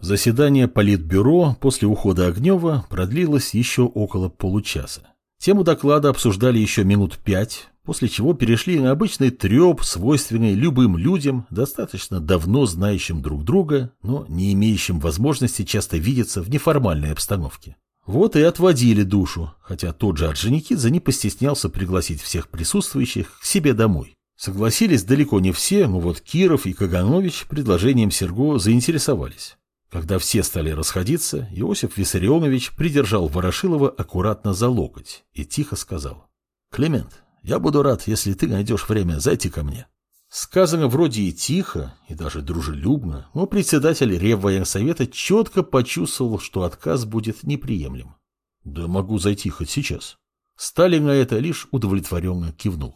Заседание Политбюро после ухода Огнева продлилось еще около получаса. Тему доклада обсуждали еще минут пять, после чего перешли на обычный треп, свойственный любым людям, достаточно давно знающим друг друга, но не имеющим возможности часто видеться в неформальной обстановке. Вот и отводили душу, хотя тот же Орджоникидзе не постеснялся пригласить всех присутствующих к себе домой. Согласились далеко не все, но вот Киров и Каганович предложением Серго заинтересовались. Когда все стали расходиться, Иосиф Виссарионович придержал Ворошилова аккуратно за локоть и тихо сказал. «Климент, я буду рад, если ты найдешь время зайти ко мне». Сказано вроде и тихо, и даже дружелюбно, но председатель Реввоенсовета четко почувствовал, что отказ будет неприемлем. «Да могу зайти хоть сейчас». Сталин на это лишь удовлетворенно кивнул.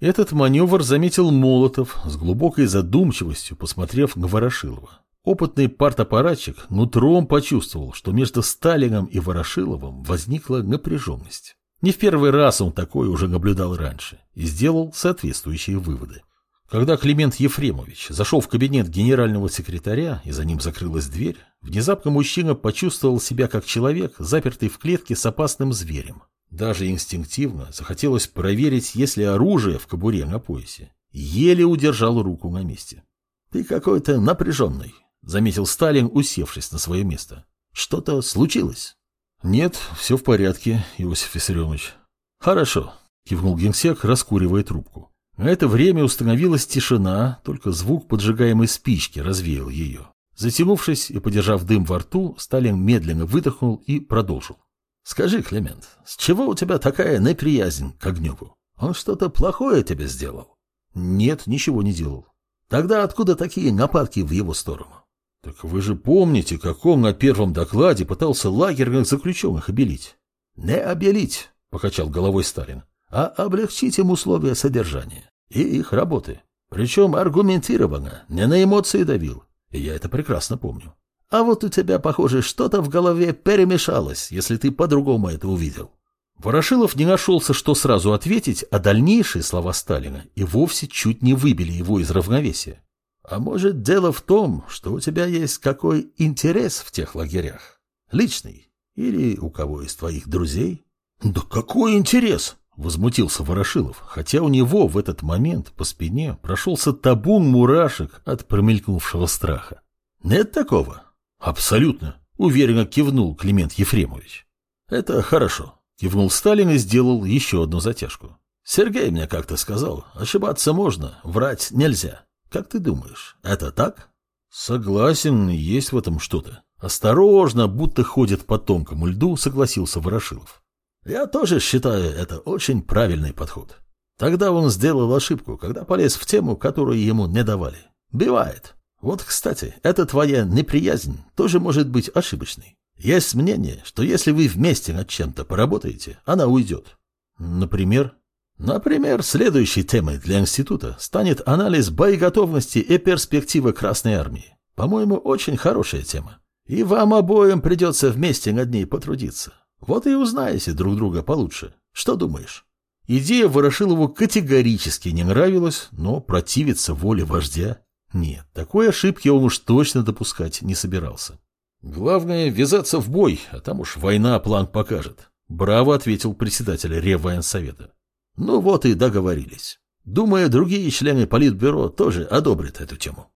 Этот маневр заметил Молотов с глубокой задумчивостью, посмотрев на Ворошилова. Опытный партаппаратчик нутром почувствовал, что между Сталином и Ворошиловым возникла напряженность. Не в первый раз он такое уже наблюдал раньше и сделал соответствующие выводы. Когда Климент Ефремович зашел в кабинет генерального секретаря и за ним закрылась дверь, внезапно мужчина почувствовал себя как человек, запертый в клетке с опасным зверем. Даже инстинктивно захотелось проверить, есть ли оружие в кобуре на поясе. Еле удержал руку на месте. «Ты какой-то напряженный», — заметил Сталин, усевшись на свое место. «Что-то случилось?» «Нет, все в порядке, Иосиф Виссарионович». «Хорошо», — кивнул генсек, раскуривая трубку. На это время установилась тишина, только звук поджигаемой спички развеял ее. Затянувшись и подержав дым во рту, Сталин медленно выдохнул и продолжил. «Скажи, Климент, с чего у тебя такая неприязнь к Огневу? Он что-то плохое тебе сделал?» «Нет, ничего не делал». «Тогда откуда такие нападки в его сторону?» Так вы же помните, как он на первом докладе пытался лагерных заключенных обелить? Не обелить, покачал головой Сталин, а облегчить им условия содержания и их работы. Причем аргументированно, не на эмоции давил. И я это прекрасно помню. А вот у тебя, похоже, что-то в голове перемешалось, если ты по-другому это увидел. Ворошилов не нашелся, что сразу ответить, а дальнейшие слова Сталина и вовсе чуть не выбили его из равновесия. А может, дело в том, что у тебя есть какой интерес в тех лагерях? Личный? Или у кого из твоих друзей? Да какой интерес? Возмутился Ворошилов, хотя у него в этот момент по спине прошелся табун мурашек от промелькнувшего страха. Нет такого? Абсолютно, уверенно кивнул Климент Ефремович. Это хорошо, кивнул Сталин и сделал еще одну затяжку. Сергей мне как-то сказал, ошибаться можно, врать нельзя. Как ты думаешь, это так? Согласен, есть в этом что-то. Осторожно, будто ходит по тонкому льду, согласился Ворошилов. Я тоже считаю это очень правильный подход. Тогда он сделал ошибку, когда полез в тему, которую ему не давали. Бывает. Вот, кстати, эта твоя неприязнь тоже может быть ошибочной. Есть мнение, что если вы вместе над чем-то поработаете, она уйдет. Например, Например, следующей темой для института станет анализ боеготовности и перспективы Красной Армии. По-моему, очень хорошая тема. И вам обоим придется вместе над ней потрудиться. Вот и узнаете друг друга получше. Что думаешь? Идея Ворошилову категорически не нравилась, но противиться воле вождя нет. Такой ошибки он уж точно допускать не собирался. Главное — ввязаться в бой, а там уж война план покажет. Браво ответил председатель Реввоенсовета. Ну вот и договорились. Думаю, другие члены Политбюро тоже одобрят эту тему.